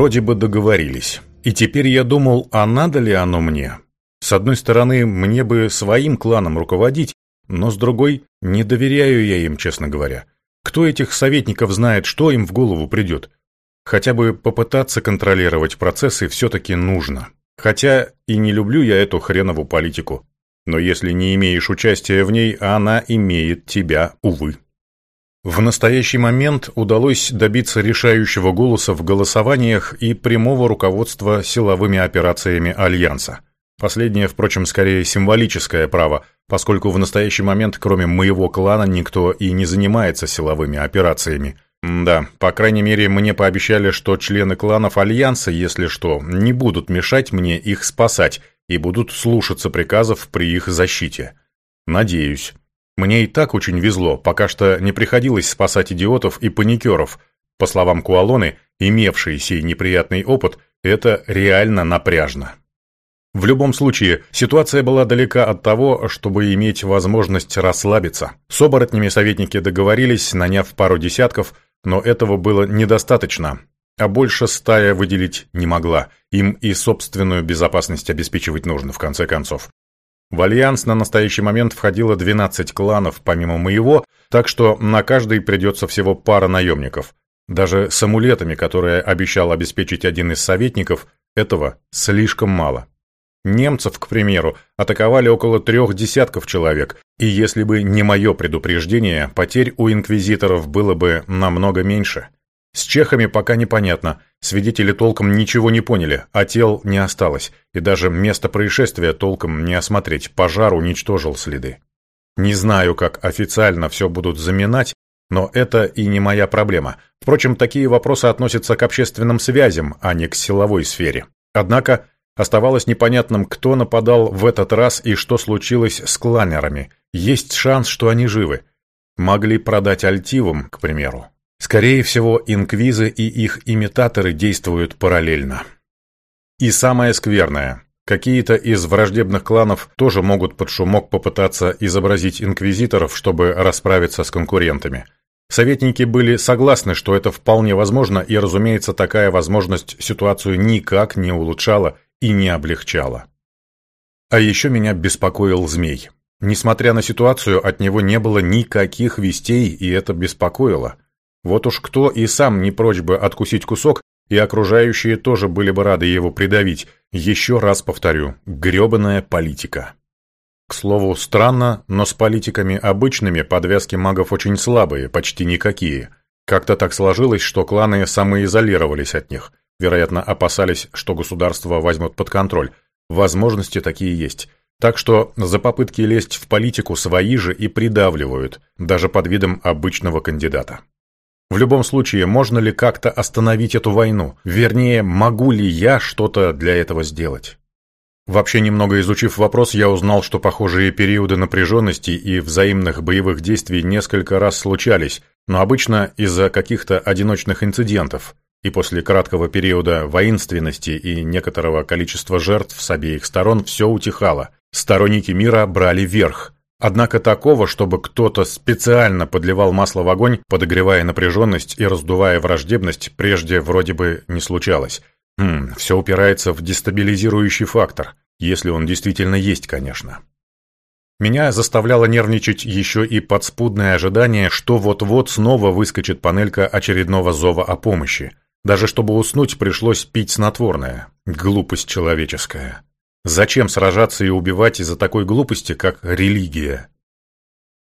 Вроде бы договорились. И теперь я думал, а надо ли оно мне? С одной стороны, мне бы своим кланом руководить, но с другой, не доверяю я им, честно говоря. Кто этих советников знает, что им в голову придет? Хотя бы попытаться контролировать процессы все-таки нужно. Хотя и не люблю я эту хренову политику. Но если не имеешь участия в ней, она имеет тебя, увы. В настоящий момент удалось добиться решающего голоса в голосованиях и прямого руководства силовыми операциями Альянса. Последнее, впрочем, скорее символическое право, поскольку в настоящий момент, кроме моего клана, никто и не занимается силовыми операциями. Да, по крайней мере, мне пообещали, что члены кланов Альянса, если что, не будут мешать мне их спасать и будут слушаться приказов при их защите. Надеюсь. Мне и так очень везло, пока что не приходилось спасать идиотов и паникеров. По словам Куалоны, имевший сей неприятный опыт, это реально напряжно. В любом случае, ситуация была далека от того, чтобы иметь возможность расслабиться. С оборотнями советники договорились, наняв пару десятков, но этого было недостаточно. А больше стая выделить не могла. Им и собственную безопасность обеспечивать нужно, в конце концов. В Альянс на настоящий момент входило 12 кланов, помимо моего, так что на каждый придется всего пара наемников. Даже с амулетами, которые обещал обеспечить один из советников, этого слишком мало. Немцев, к примеру, атаковали около трех десятков человек, и если бы не мое предупреждение, потерь у инквизиторов было бы намного меньше. С чехами пока непонятно, свидетели толком ничего не поняли, а тел не осталось, и даже место происшествия толком не осмотреть, пожар уничтожил следы. Не знаю, как официально все будут заминать, но это и не моя проблема. Впрочем, такие вопросы относятся к общественным связям, а не к силовой сфере. Однако оставалось непонятным, кто нападал в этот раз и что случилось с кланерами. Есть шанс, что они живы. Могли продать альтивам, к примеру. Скорее всего, инквизы и их имитаторы действуют параллельно. И самое скверное. Какие-то из враждебных кланов тоже могут под шумок попытаться изобразить инквизиторов, чтобы расправиться с конкурентами. Советники были согласны, что это вполне возможно, и, разумеется, такая возможность ситуацию никак не улучшала и не облегчала. А еще меня беспокоил змей. Несмотря на ситуацию, от него не было никаких вестей, и это беспокоило. Вот уж кто и сам не прочь бы откусить кусок, и окружающие тоже были бы рады его придавить. Еще раз повторю, гребаная политика. К слову, странно, но с политиками обычными подвязки магов очень слабые, почти никакие. Как-то так сложилось, что кланы самоизолировались от них. Вероятно, опасались, что государство возьмет под контроль. Возможности такие есть. Так что за попытки лезть в политику свои же и придавливают, даже под видом обычного кандидата. В любом случае, можно ли как-то остановить эту войну? Вернее, могу ли я что-то для этого сделать? Вообще, немного изучив вопрос, я узнал, что похожие периоды напряженности и взаимных боевых действий несколько раз случались, но обычно из-за каких-то одиночных инцидентов, и после краткого периода воинственности и некоторого количества жертв с обеих сторон все утихало. Сторонники мира брали верх – Однако такого, чтобы кто-то специально подливал масло в огонь, подогревая напряженность и раздувая враждебность, прежде вроде бы не случалось. Хм, все упирается в дестабилизирующий фактор, если он действительно есть, конечно. Меня заставляло нервничать еще и подспудное ожидание, что вот-вот снова выскочит панелька очередного зова о помощи. Даже чтобы уснуть, пришлось пить снотворное. Глупость человеческая. Зачем сражаться и убивать из-за такой глупости, как религия?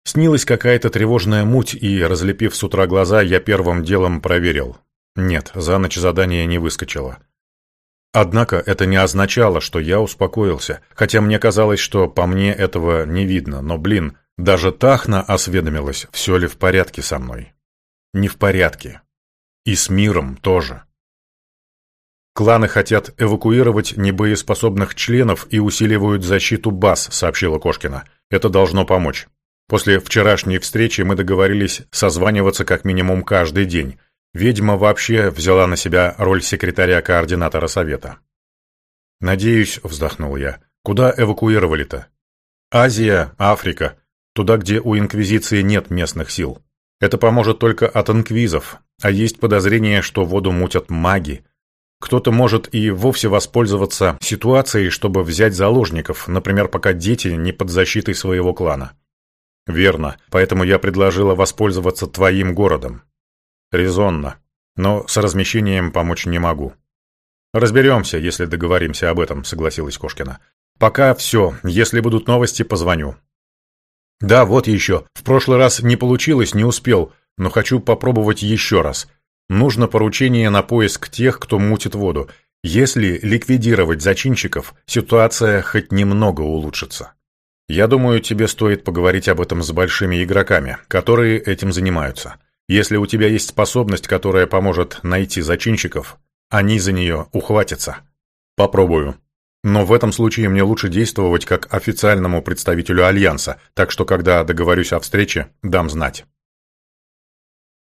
Снилась какая-то тревожная муть, и, разлепив с утра глаза, я первым делом проверил. Нет, за ночь задание не выскочило. Однако это не означало, что я успокоился, хотя мне казалось, что по мне этого не видно, но, блин, даже Тахна осведомилась, все ли в порядке со мной. Не в порядке. И с миром тоже. Кланы хотят эвакуировать небоеспособных членов и усиливают защиту баз, сообщила Кошкина. Это должно помочь. После вчерашней встречи мы договорились созваниваться как минимум каждый день. Ведьма вообще взяла на себя роль секретаря-координатора совета. «Надеюсь», — вздохнул я, — «куда эвакуировали-то?» «Азия, Африка, туда, где у Инквизиции нет местных сил. Это поможет только от инквизов, а есть подозрение, что воду мутят маги. Кто-то может и вовсе воспользоваться ситуацией, чтобы взять заложников, например, пока дети не под защитой своего клана. Верно, поэтому я предложила воспользоваться твоим городом. Резонно, но с размещением помочь не могу. Разберемся, если договоримся об этом, согласилась Кошкина. Пока все, если будут новости, позвоню. Да, вот еще. В прошлый раз не получилось, не успел, но хочу попробовать еще раз. Нужно поручение на поиск тех, кто мутит воду. Если ликвидировать зачинщиков, ситуация хоть немного улучшится. Я думаю, тебе стоит поговорить об этом с большими игроками, которые этим занимаются. Если у тебя есть способность, которая поможет найти зачинщиков, они за нее ухватятся. Попробую. Но в этом случае мне лучше действовать как официальному представителю Альянса, так что когда договорюсь о встрече, дам знать.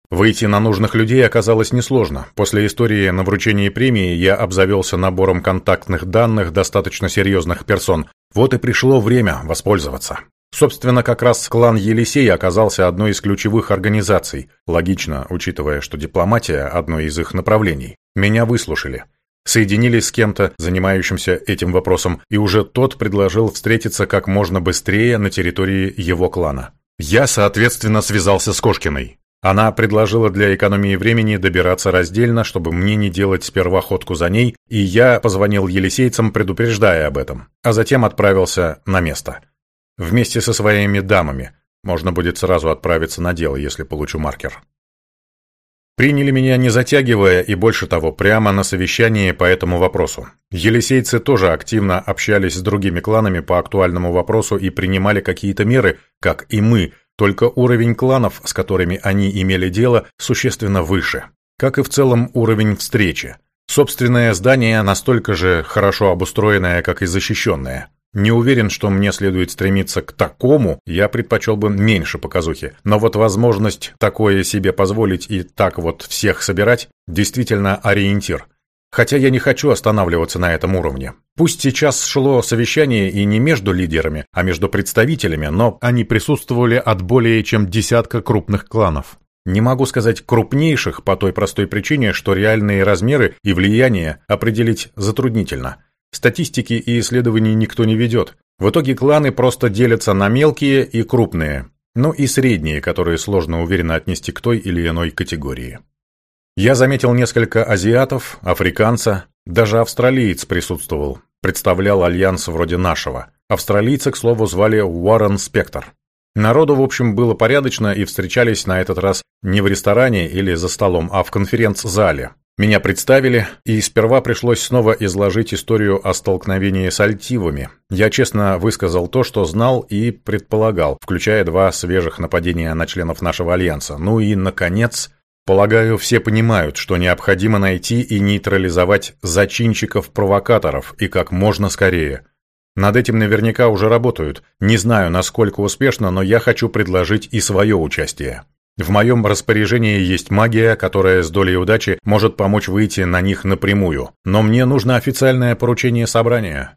Выйти на нужных людей оказалось несложно. После истории на вручении премии я обзавелся набором контактных данных достаточно серьезных персон. Вот и пришло время воспользоваться. Собственно, как раз клан Елисей оказался одной из ключевых организаций. Логично, учитывая, что дипломатия – одно из их направлений. Меня выслушали. Соединились с кем-то, занимающимся этим вопросом, и уже тот предложил встретиться как можно быстрее на территории его клана. Я, соответственно, связался с Кошкиной. Она предложила для экономии времени добираться раздельно, чтобы мне не делать сперва ходку за ней, и я позвонил елисейцам, предупреждая об этом, а затем отправился на место. Вместе со своими дамами. Можно будет сразу отправиться на дело, если получу маркер. Приняли меня не затягивая и больше того, прямо на совещании по этому вопросу. Елисейцы тоже активно общались с другими кланами по актуальному вопросу и принимали какие-то меры, как и мы – только уровень кланов, с которыми они имели дело, существенно выше. Как и в целом уровень встречи. Собственное здание настолько же хорошо обустроенное, как и защищенное. Не уверен, что мне следует стремиться к такому, я предпочел бы меньше показухи. Но вот возможность такое себе позволить и так вот всех собирать, действительно ориентир. Хотя я не хочу останавливаться на этом уровне. Пусть сейчас шло совещание и не между лидерами, а между представителями, но они присутствовали от более чем десятка крупных кланов. Не могу сказать крупнейших по той простой причине, что реальные размеры и влияние определить затруднительно. Статистики и исследований никто не ведет. В итоге кланы просто делятся на мелкие и крупные, ну и средние, которые сложно уверенно отнести к той или иной категории. Я заметил несколько азиатов, африканца, даже австралиец присутствовал, представлял альянс вроде нашего. Австралийца, к слову, звали Уоррен Спектр. Народу, в общем, было порядочно, и встречались на этот раз не в ресторане или за столом, а в конференц-зале. Меня представили, и сперва пришлось снова изложить историю о столкновении с альтивами. Я честно высказал то, что знал и предполагал, включая два свежих нападения на членов нашего альянса. Ну и, наконец, Полагаю, все понимают, что необходимо найти и нейтрализовать зачинщиков-провокаторов и как можно скорее. Над этим наверняка уже работают. Не знаю, насколько успешно, но я хочу предложить и свое участие. В моем распоряжении есть магия, которая с долей удачи может помочь выйти на них напрямую. Но мне нужно официальное поручение собрания.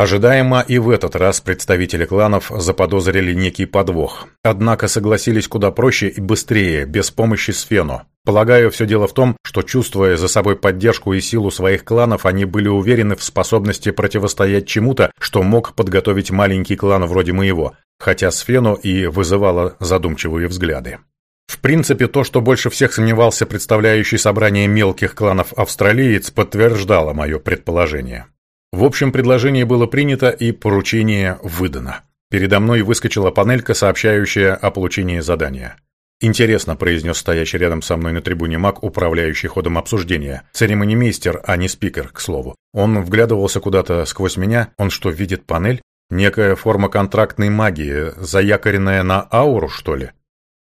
Ожидаемо и в этот раз представители кланов заподозрили некий подвох. Однако согласились куда проще и быстрее, без помощи Сфену. Полагаю, все дело в том, что, чувствуя за собой поддержку и силу своих кланов, они были уверены в способности противостоять чему-то, что мог подготовить маленький клан вроде моего, хотя Сфену и вызывало задумчивые взгляды. В принципе, то, что больше всех сомневался представляющий собрание мелких кланов австралиец, подтверждало мое предположение. В общем, предложение было принято и поручение выдано. Передо мной выскочила панелька, сообщающая о получении задания. «Интересно», — произнес стоящий рядом со мной на трибуне маг, управляющий ходом обсуждения. Церемонимейстер, а не спикер, к слову. Он вглядывался куда-то сквозь меня. Он что, видит панель? Некая форма контрактной магии, заякоренная на ауру, что ли?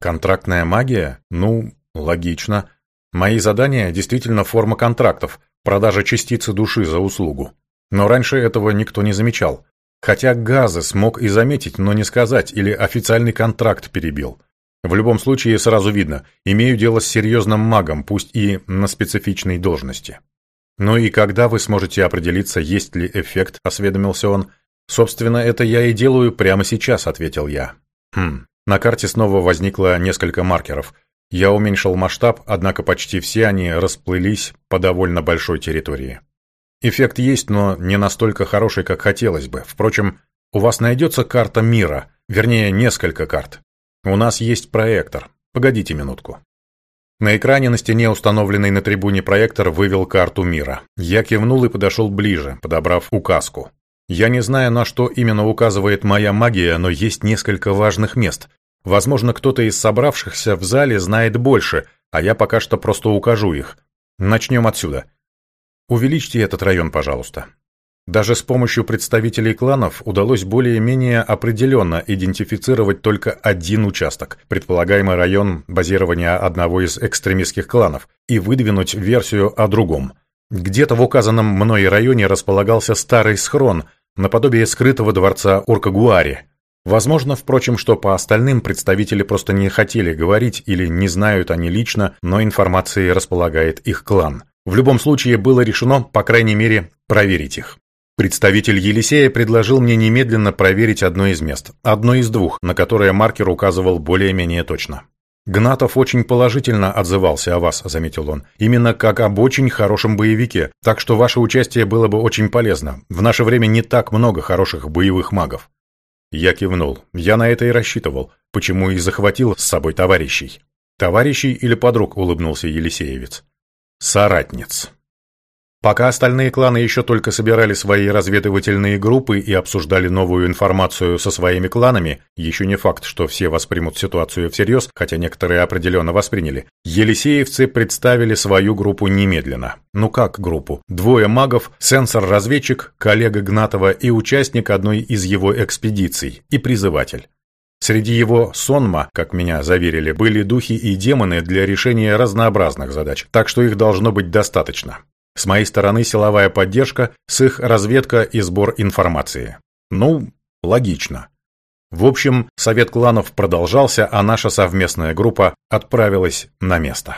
Контрактная магия? Ну, логично. Мои задания действительно форма контрактов, продажа частицы души за услугу. Но раньше этого никто не замечал. Хотя Газы смог и заметить, но не сказать, или официальный контракт перебил. В любом случае сразу видно, имею дело с серьезным магом, пусть и на специфичной должности. «Ну и когда вы сможете определиться, есть ли эффект?» – осведомился он. «Собственно, это я и делаю прямо сейчас», – ответил я. «Хм». На карте снова возникло несколько маркеров. Я уменьшил масштаб, однако почти все они расплылись по довольно большой территории. Эффект есть, но не настолько хороший, как хотелось бы. Впрочем, у вас найдется карта мира, вернее, несколько карт. У нас есть проектор. Погодите минутку. На экране на стене, установленный на трибуне проектор, вывел карту мира. Я кивнул и подошел ближе, подобрав указку. Я не знаю, на что именно указывает моя магия, но есть несколько важных мест. Возможно, кто-то из собравшихся в зале знает больше, а я пока что просто укажу их. Начнем отсюда. Увеличьте этот район, пожалуйста. Даже с помощью представителей кланов удалось более-менее определенно идентифицировать только один участок, предполагаемый район базирования одного из экстремистских кланов, и выдвинуть версию о другом. Где-то в указанном мной районе располагался старый схрон, наподобие скрытого дворца Уркагуари. Возможно, впрочем, что по остальным представители просто не хотели говорить или не знают они лично, но информацией располагает их клан. В любом случае было решено, по крайней мере, проверить их. Представитель Елисея предложил мне немедленно проверить одно из мест, одно из двух, на которое маркер указывал более-менее точно. «Гнатов очень положительно отзывался о вас», — заметил он, «именно как об очень хорошем боевике, так что ваше участие было бы очень полезно. В наше время не так много хороших боевых магов». Я кивнул. Я на это и рассчитывал, почему и захватил с собой товарищей. «Товарищей или подруг?» — улыбнулся Елисеевец. «Соратниц». Пока остальные кланы еще только собирали свои разведывательные группы и обсуждали новую информацию со своими кланами, еще не факт, что все воспримут ситуацию всерьез, хотя некоторые определенно восприняли, елисеевцы представили свою группу немедленно. Ну как группу? Двое магов, сенсор-разведчик, коллега Гнатова и участник одной из его экспедиций, и призыватель. Среди его сонма, как меня заверили, были духи и демоны для решения разнообразных задач, так что их должно быть достаточно. С моей стороны силовая поддержка, с их разведка и сбор информации. Ну, логично. В общем, совет кланов продолжался, а наша совместная группа отправилась на место.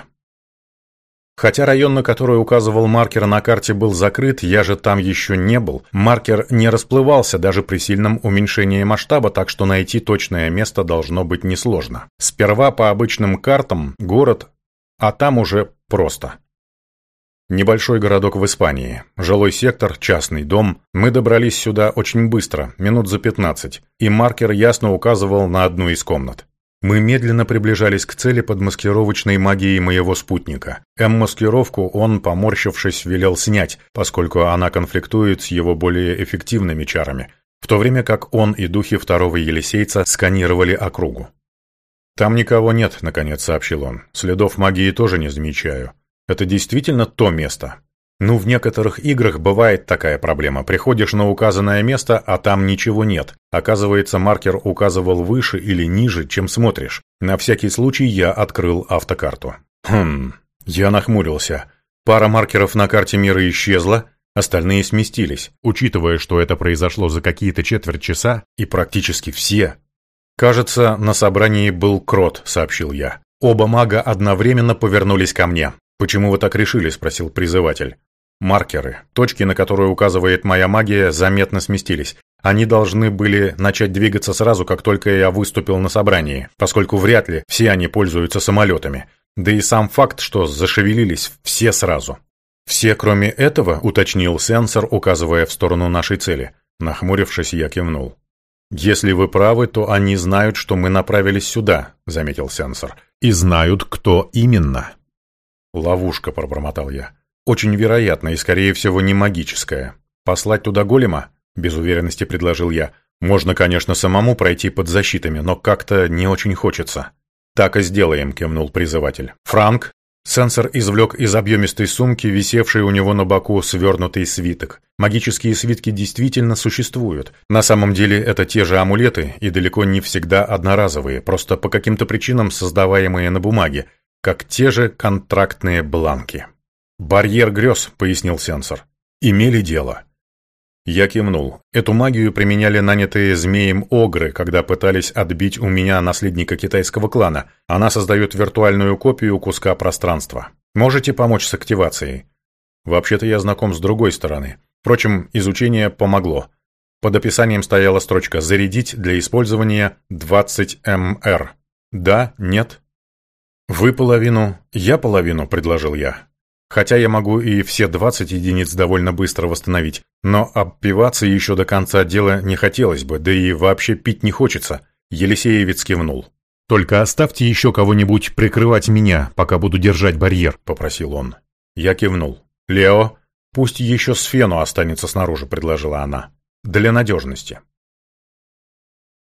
Хотя район, на который указывал маркер на карте, был закрыт, я же там еще не был. Маркер не расплывался даже при сильном уменьшении масштаба, так что найти точное место должно быть несложно. Сперва по обычным картам город, а там уже просто. Небольшой городок в Испании. Жилой сектор, частный дом. Мы добрались сюда очень быстро, минут за 15, и маркер ясно указывал на одну из комнат. Мы медленно приближались к цели под маскировочной магией моего спутника. М-маскировку он, поморщившись, велел снять, поскольку она конфликтует с его более эффективными чарами, в то время как он и духи второго Елисейца сканировали округу. «Там никого нет», — наконец сообщил он. «Следов магии тоже не замечаю». Это действительно то место? Ну, в некоторых играх бывает такая проблема. Приходишь на указанное место, а там ничего нет. Оказывается, маркер указывал выше или ниже, чем смотришь. На всякий случай я открыл автокарту. Хм, я нахмурился. Пара маркеров на карте мира исчезла, остальные сместились. Учитывая, что это произошло за какие-то четверть часа, и практически все. «Кажется, на собрании был крот», — сообщил я. Оба мага одновременно повернулись ко мне. «Почему вы так решили?» – спросил призыватель. «Маркеры, точки, на которые указывает моя магия, заметно сместились. Они должны были начать двигаться сразу, как только я выступил на собрании, поскольку вряд ли все они пользуются самолетами. Да и сам факт, что зашевелились все сразу». «Все, кроме этого», — уточнил сенсор, указывая в сторону нашей цели. Нахмурившись, я кивнул. «Если вы правы, то они знают, что мы направились сюда», — заметил сенсор. «И знают, кто именно». «Ловушка», — пробормотал я. «Очень вероятно и, скорее всего, не магическая. Послать туда голема?» — без уверенности предложил я. «Можно, конечно, самому пройти под защитами, но как-то не очень хочется». «Так и сделаем», — кивнул призыватель. «Франк?» Сенсор извлек из объемистой сумки, висевшей у него на боку, свернутый свиток. Магические свитки действительно существуют. На самом деле это те же амулеты, и далеко не всегда одноразовые, просто по каким-то причинам создаваемые на бумаге, как те же контрактные бланки. «Барьер грез», — пояснил сенсор. «Имели дело». Я кивнул. Эту магию применяли нанятые змеем огры, когда пытались отбить у меня наследника китайского клана. Она создает виртуальную копию куска пространства. Можете помочь с активацией? Вообще-то я знаком с другой стороны. Впрочем, изучение помогло. Под описанием стояла строчка «Зарядить для использования 20 МР». Да, нет, «Вы половину, я половину», — предложил я. Хотя я могу и все 20 единиц довольно быстро восстановить, но обпиваться еще до конца дела не хотелось бы, да и вообще пить не хочется. Елисеевец кивнул. «Только оставьте еще кого-нибудь прикрывать меня, пока буду держать барьер», — попросил он. Я кивнул. «Лео, пусть еще Сфену останется снаружи», — предложила она. «Для надежности».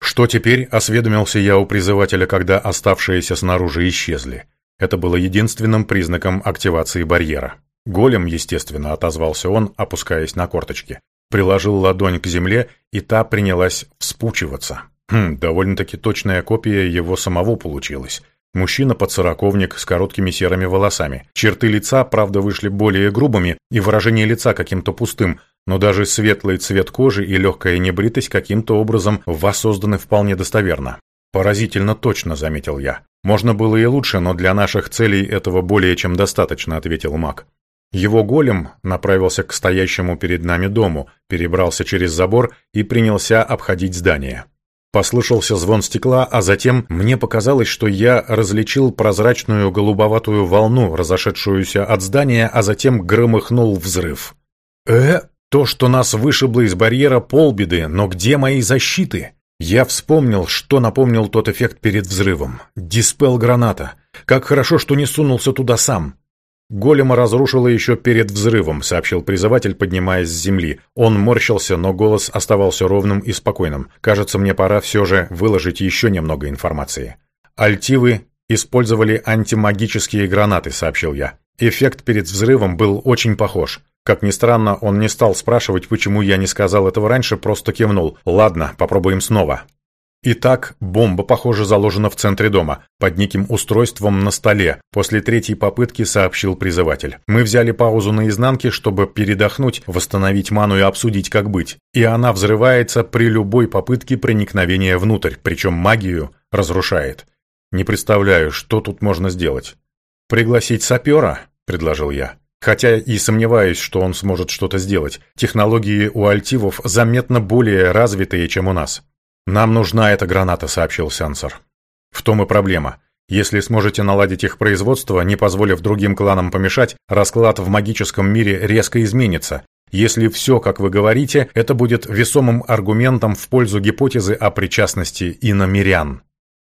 «Что теперь?» — осведомился я у призывателя, когда оставшиеся снаружи исчезли. Это было единственным признаком активации барьера. Голем, естественно, отозвался он, опускаясь на корточки. Приложил ладонь к земле, и та принялась вспучиваться. Хм, довольно-таки точная копия его самого получилась. Мужчина под сороковник с короткими серыми волосами. Черты лица, правда, вышли более грубыми, и выражение лица каким-то пустым, но даже светлый цвет кожи и легкая небритость каким-то образом воссозданы вполне достоверно. «Поразительно точно», — заметил я. «Можно было и лучше, но для наших целей этого более чем достаточно», — ответил маг. Его голем направился к стоящему перед нами дому, перебрался через забор и принялся обходить здание. Послышался звон стекла, а затем мне показалось, что я различил прозрачную голубоватую волну, разошедшуюся от здания, а затем громыхнул взрыв. «Э, то, что нас вышибло из барьера, полбеды, но где мои защиты?» Я вспомнил, что напомнил тот эффект перед взрывом. Диспел граната. Как хорошо, что не сунулся туда сам. Голема разрушило еще перед взрывом, сообщил призыватель, поднимаясь с земли. Он морщился, но голос оставался ровным и спокойным. Кажется, мне пора все же выложить еще немного информации. Альтивы использовали антимагические гранаты, сообщил я. Эффект перед взрывом был очень похож. Как ни странно, он не стал спрашивать, почему я не сказал этого раньше, просто кивнул. «Ладно, попробуем снова». Итак, бомба, похоже, заложена в центре дома, под неким устройством на столе. После третьей попытки сообщил призыватель. Мы взяли паузу на изнанке, чтобы передохнуть, восстановить ману и обсудить, как быть. И она взрывается при любой попытке проникновения внутрь, причем магию разрушает. Не представляю, что тут можно сделать. «Пригласить сапера?» – предложил я. Хотя и сомневаюсь, что он сможет что-то сделать. Технологии у альтивов заметно более развитые, чем у нас. «Нам нужна эта граната», — сообщил сенсор. «В том и проблема. Если сможете наладить их производство, не позволив другим кланам помешать, расклад в магическом мире резко изменится. Если все, как вы говорите, это будет весомым аргументом в пользу гипотезы о причастности иномирян».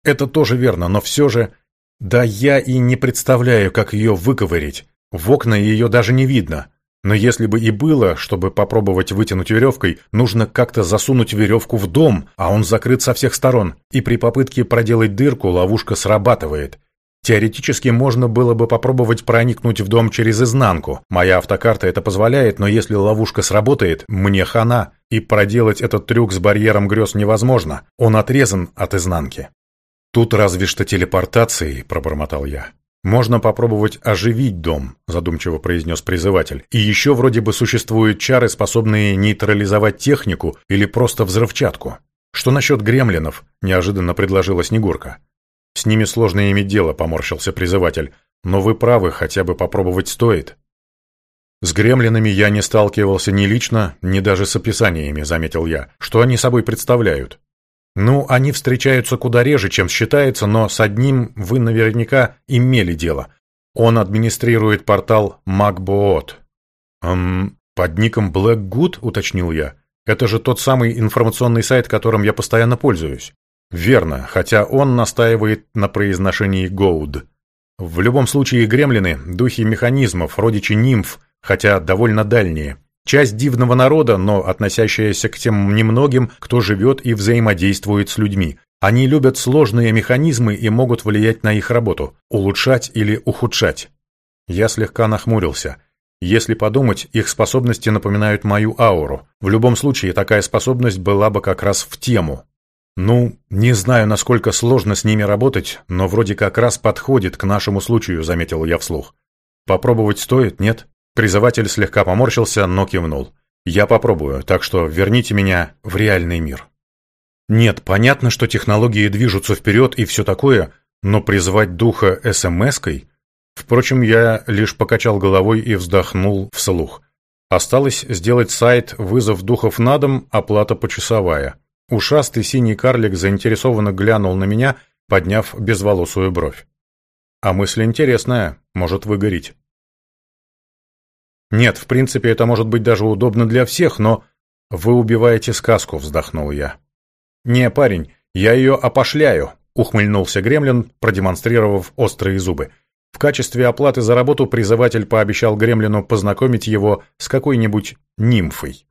«Это тоже верно, но все же...» «Да я и не представляю, как ее выковырить. В окна ее даже не видно. Но если бы и было, чтобы попробовать вытянуть веревкой, нужно как-то засунуть веревку в дом, а он закрыт со всех сторон, и при попытке проделать дырку ловушка срабатывает. Теоретически можно было бы попробовать проникнуть в дом через изнанку. Моя автокарта это позволяет, но если ловушка сработает, мне хана, и проделать этот трюк с барьером грез невозможно. Он отрезан от изнанки. Тут разве что телепортацией, пробормотал я. «Можно попробовать оживить дом», – задумчиво произнес призыватель. «И еще вроде бы существуют чары, способные нейтрализовать технику или просто взрывчатку. Что насчет гремлинов?» – неожиданно предложила Снегурка. «С ними сложно иметь дело», – поморщился призыватель. «Но вы правы, хотя бы попробовать стоит». «С гремлинами я не сталкивался ни лично, ни даже с описаниями», – заметил я. «Что они собой представляют?» Ну, они встречаются куда реже, чем считается, но с одним вы наверняка имели дело. Он администрирует портал Макбоот. Эм, под ником Blackgood, уточнил я. Это же тот самый информационный сайт, которым я постоянно пользуюсь. Верно, хотя он настаивает на произношении Гоуд. В любом случае, гремлины – духи механизмов, родичи нимф, хотя довольно дальние. Часть дивного народа, но относящаяся к тем немногим, кто живет и взаимодействует с людьми. Они любят сложные механизмы и могут влиять на их работу, улучшать или ухудшать. Я слегка нахмурился. Если подумать, их способности напоминают мою ауру. В любом случае, такая способность была бы как раз в тему. Ну, не знаю, насколько сложно с ними работать, но вроде как раз подходит к нашему случаю, заметил я вслух. Попробовать стоит, нет? Призыватель слегка поморщился, но кивнул. «Я попробую, так что верните меня в реальный мир». Нет, понятно, что технологии движутся вперед и все такое, но призвать духа СМС-кой? Впрочем, я лишь покачал головой и вздохнул вслух. Осталось сделать сайт «Вызов духов на дом», оплата почасовая. Ушастый синий карлик заинтересованно глянул на меня, подняв безволосую бровь. А мысль интересная, может выгореть. Нет, в принципе, это может быть даже удобно для всех, но... Вы убиваете сказку, вздохнул я. Не, парень, я ее опошляю, ухмыльнулся Гремлин, продемонстрировав острые зубы. В качестве оплаты за работу призыватель пообещал Гремлину познакомить его с какой-нибудь нимфой.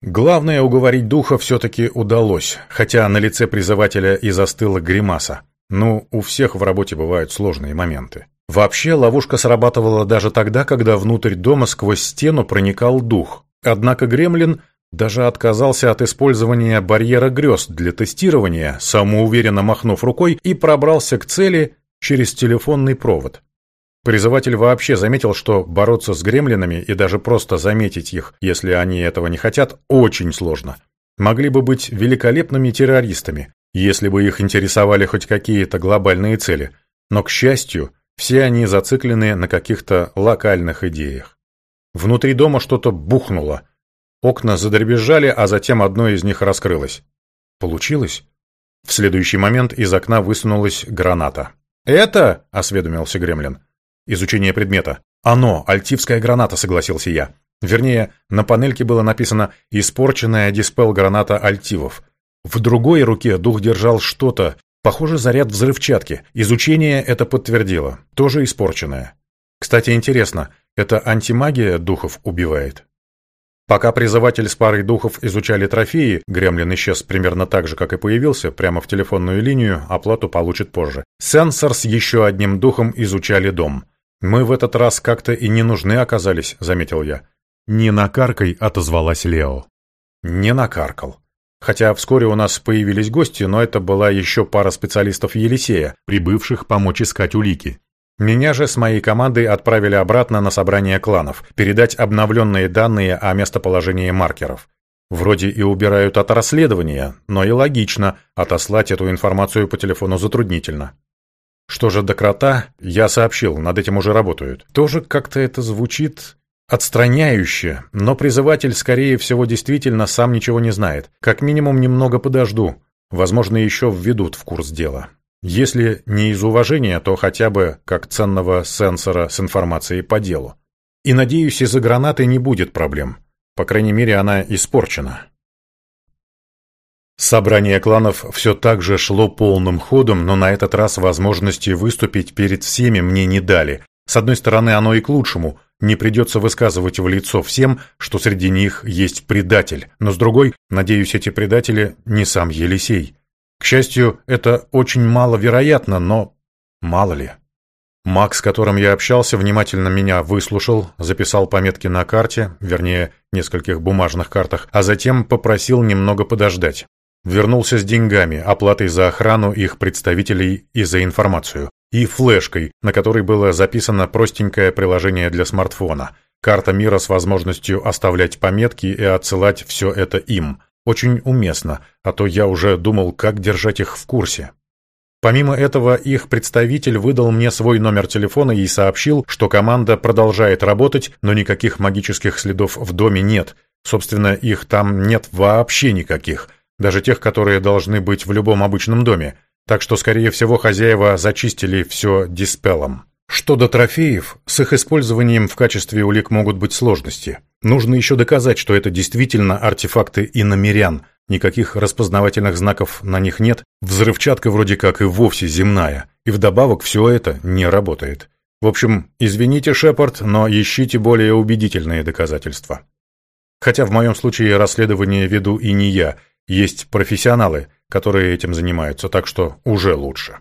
Главное, уговорить духа все-таки удалось, хотя на лице призывателя и застыла гримаса. Ну, у всех в работе бывают сложные моменты. Вообще, ловушка срабатывала даже тогда, когда внутрь дома сквозь стену проникал дух. Однако Гремлин даже отказался от использования барьера грез для тестирования, самоуверенно махнув рукой, и пробрался к цели через телефонный провод. Призыватель вообще заметил, что бороться с гремлинами и даже просто заметить их, если они этого не хотят, очень сложно. Могли бы быть великолепными террористами, если бы их интересовали хоть какие-то глобальные цели. Но, к счастью, все они зациклены на каких-то локальных идеях. Внутри дома что-то бухнуло. Окна задребезжали, а затем одно из них раскрылось. Получилось? В следующий момент из окна высунулась граната. «Это?» — осведомился Гремлин. Изучение предмета. Оно, альтивская граната, согласился я. Вернее, на панельке было написано «Испорченная диспел-граната альтивов». В другой руке дух держал что-то, похоже, заряд взрывчатки. Изучение это подтвердило. Тоже испорченное. Кстати, интересно, это антимагия духов убивает? Пока призыватель с парой духов изучали трофеи, Гремлин исчез примерно так же, как и появился, прямо в телефонную линию, оплату получит позже. Сенсор с еще одним духом изучали дом. «Мы в этот раз как-то и не нужны оказались», — заметил я. «Не накаркой», — отозвалась Лео. «Не накаркал». Хотя вскоре у нас появились гости, но это была еще пара специалистов Елисея, прибывших помочь искать улики. Меня же с моей командой отправили обратно на собрание кланов, передать обновленные данные о местоположении маркеров. Вроде и убирают от расследования, но и логично, отослать эту информацию по телефону затруднительно. Что же до крота, я сообщил, над этим уже работают. Тоже как-то это звучит отстраняюще, но призыватель, скорее всего, действительно сам ничего не знает. Как минимум немного подожду. Возможно, еще введут в курс дела. Если не из уважения, то хотя бы как ценного сенсора с информацией по делу. И надеюсь, из-за гранаты не будет проблем. По крайней мере, она испорчена. Собрание кланов все так же шло полным ходом, но на этот раз возможности выступить перед всеми мне не дали. С одной стороны, оно и к лучшему. Не придется высказывать в лицо всем, что среди них есть предатель. Но с другой, надеюсь, эти предатели не сам Елисей. К счастью, это очень маловероятно, но мало ли. Макс, с которым я общался, внимательно меня выслушал, записал пометки на карте, вернее, нескольких бумажных картах, а затем попросил немного подождать. Вернулся с деньгами, оплатой за охрану их представителей и за информацию. И флешкой, на которой было записано простенькое приложение для смартфона. Карта мира с возможностью оставлять пометки и отсылать все это им. Очень уместно, а то я уже думал, как держать их в курсе. Помимо этого, их представитель выдал мне свой номер телефона и сообщил, что команда продолжает работать, но никаких магических следов в доме нет. Собственно, их там нет вообще никаких – даже тех, которые должны быть в любом обычном доме, так что, скорее всего, хозяева зачистили все диспелом. Что до трофеев, с их использованием в качестве улик могут быть сложности. Нужно еще доказать, что это действительно артефакты иномерян, никаких распознавательных знаков на них нет, взрывчатка вроде как и вовсе земная, и вдобавок все это не работает. В общем, извините, Шепард, но ищите более убедительные доказательства. Хотя в моем случае расследование веду и не я – есть профессионалы, которые этим занимаются, так что уже лучше.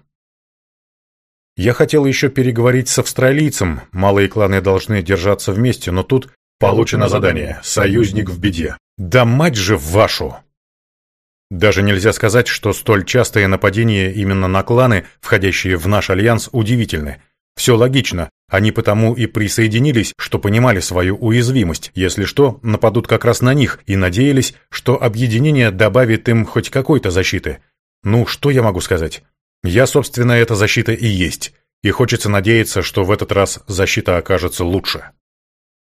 Я хотел еще переговорить с австралийцем, малые кланы должны держаться вместе, но тут получено задание «Союзник в беде». Да мать же вашу! Даже нельзя сказать, что столь частые нападения именно на кланы, входящие в наш альянс, удивительны. Все логично, они потому и присоединились, что понимали свою уязвимость, если что, нападут как раз на них, и надеялись, что объединение добавит им хоть какой-то защиты. Ну, что я могу сказать? Я, собственно, эта защита и есть, и хочется надеяться, что в этот раз защита окажется лучше.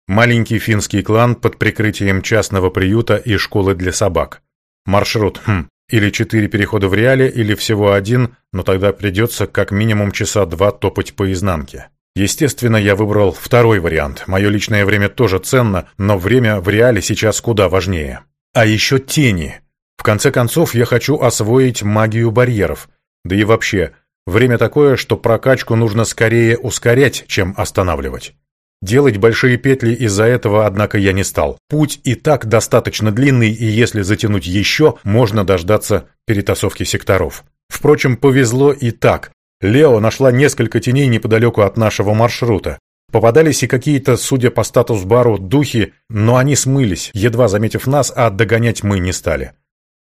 Маленький финский клан под прикрытием частного приюта и школы для собак. Маршрут, хм, Или четыре перехода в реале, или всего один, но тогда придется как минимум часа два топать по изнанке. Естественно, я выбрал второй вариант. Мое личное время тоже ценно, но время в реале сейчас куда важнее. А еще тени. В конце концов, я хочу освоить магию барьеров. Да и вообще, время такое, что прокачку нужно скорее ускорять, чем останавливать. Делать большие петли из-за этого, однако, я не стал. Путь и так достаточно длинный, и если затянуть еще, можно дождаться перетасовки секторов. Впрочем, повезло и так. Лео нашла несколько теней неподалеку от нашего маршрута. Попадались и какие-то, судя по статус-бару, духи, но они смылись, едва заметив нас, а догонять мы не стали.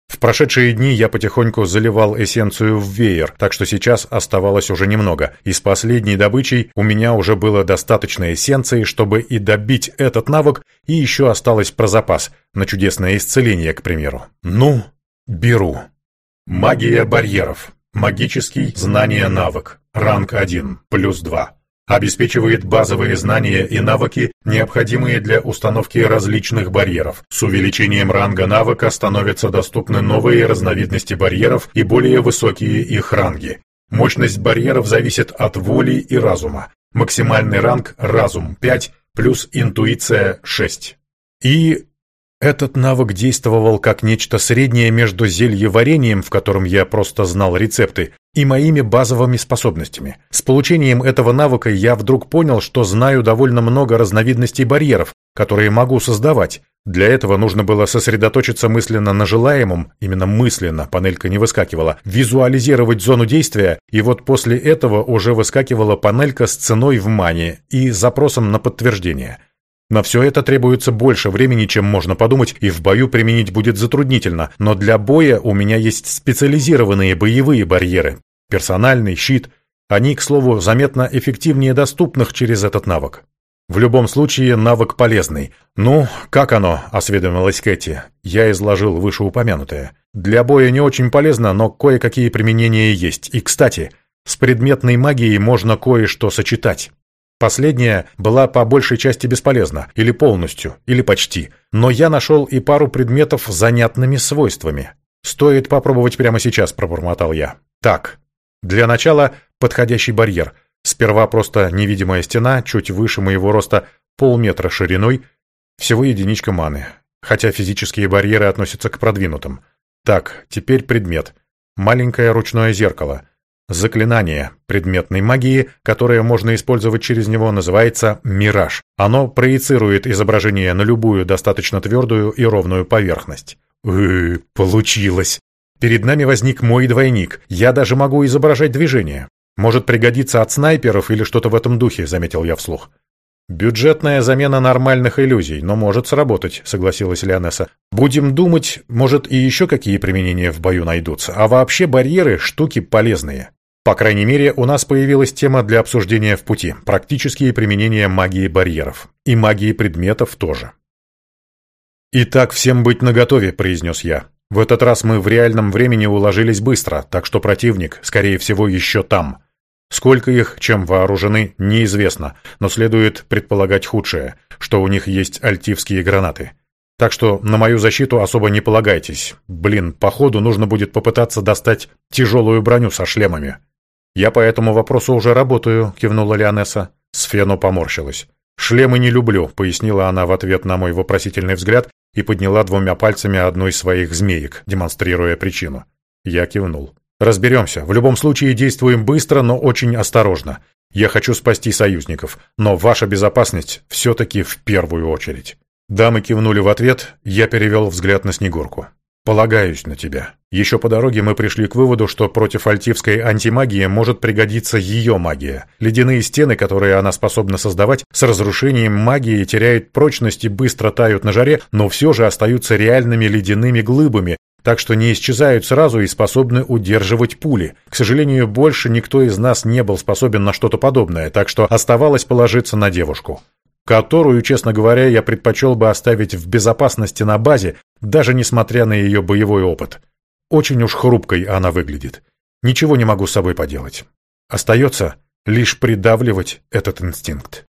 В прошедшие дни я потихоньку заливал эссенцию в веер, так что сейчас оставалось уже немного. И с последней добычей у меня уже было достаточно эссенции, чтобы и добить этот навык, и еще осталось про запас, на чудесное исцеление, к примеру. Ну, беру. Магия барьеров. Магический знание-навык. Ранг 1, плюс 2 обеспечивает базовые знания и навыки, необходимые для установки различных барьеров. С увеличением ранга навыка становятся доступны новые разновидности барьеров и более высокие их ранги. Мощность барьеров зависит от воли и разума. Максимальный ранг – разум 5 плюс интуиция 6. И этот навык действовал как нечто среднее между зельеварением, в котором я просто знал рецепты, и моими базовыми способностями. С получением этого навыка я вдруг понял, что знаю довольно много разновидностей барьеров, которые могу создавать. Для этого нужно было сосредоточиться мысленно на желаемом, именно мысленно, панелька не выскакивала, визуализировать зону действия, и вот после этого уже выскакивала панелька с ценой в мане и запросом на подтверждение. На все это требуется больше времени, чем можно подумать, и в бою применить будет затруднительно, но для боя у меня есть специализированные боевые барьеры. Персональный, щит. Они, к слову, заметно эффективнее доступных через этот навык. В любом случае, навык полезный. «Ну, как оно?» – осведомилась Кэти. Я изложил вышеупомянутое. «Для боя не очень полезно, но кое-какие применения есть. И, кстати, с предметной магией можно кое-что сочетать». Последняя была по большей части бесполезна, или полностью, или почти, но я нашел и пару предметов с занятными свойствами. «Стоит попробовать прямо сейчас», — пробормотал я. «Так, для начала подходящий барьер. Сперва просто невидимая стена, чуть выше моего роста, полметра шириной, всего единичка маны, хотя физические барьеры относятся к продвинутым. Так, теперь предмет. Маленькое ручное зеркало — Заклинание предметной магии, которое можно использовать через него, называется «Мираж». Оно проецирует изображение на любую достаточно твердую и ровную поверхность. «Э, получилось! Перед нами возник мой двойник. Я даже могу изображать движение. Может пригодиться от снайперов или что-то в этом духе», — заметил я вслух. «Бюджетная замена нормальных иллюзий, но может сработать», — согласилась Леонесса. «Будем думать, может и еще какие применения в бою найдутся. А вообще барьеры — штуки полезные». По крайней мере, у нас появилась тема для обсуждения в пути – практические применения магии барьеров. И магии предметов тоже. «Итак, всем быть наготове», – произнес я. «В этот раз мы в реальном времени уложились быстро, так что противник, скорее всего, еще там. Сколько их, чем вооружены, неизвестно, но следует предполагать худшее, что у них есть альтивские гранаты. Так что на мою защиту особо не полагайтесь. Блин, походу нужно будет попытаться достать тяжелую броню со шлемами». «Я по этому вопросу уже работаю», — кивнула Леонесса. Сфену поморщилась. «Шлемы не люблю», — пояснила она в ответ на мой вопросительный взгляд и подняла двумя пальцами одну из своих змеек, демонстрируя причину. Я кивнул. «Разберемся. В любом случае действуем быстро, но очень осторожно. Я хочу спасти союзников, но ваша безопасность все-таки в первую очередь». Дамы кивнули в ответ, я перевел взгляд на Снегурку. «Полагаюсь на тебя. Еще по дороге мы пришли к выводу, что против альтивской антимагии может пригодиться ее магия. Ледяные стены, которые она способна создавать, с разрушением магии теряют прочность и быстро тают на жаре, но все же остаются реальными ледяными глыбами, так что не исчезают сразу и способны удерживать пули. К сожалению, больше никто из нас не был способен на что-то подобное, так что оставалось положиться на девушку которую, честно говоря, я предпочел бы оставить в безопасности на базе, даже несмотря на ее боевой опыт. Очень уж хрупкой она выглядит. Ничего не могу с собой поделать. Остается лишь придавливать этот инстинкт.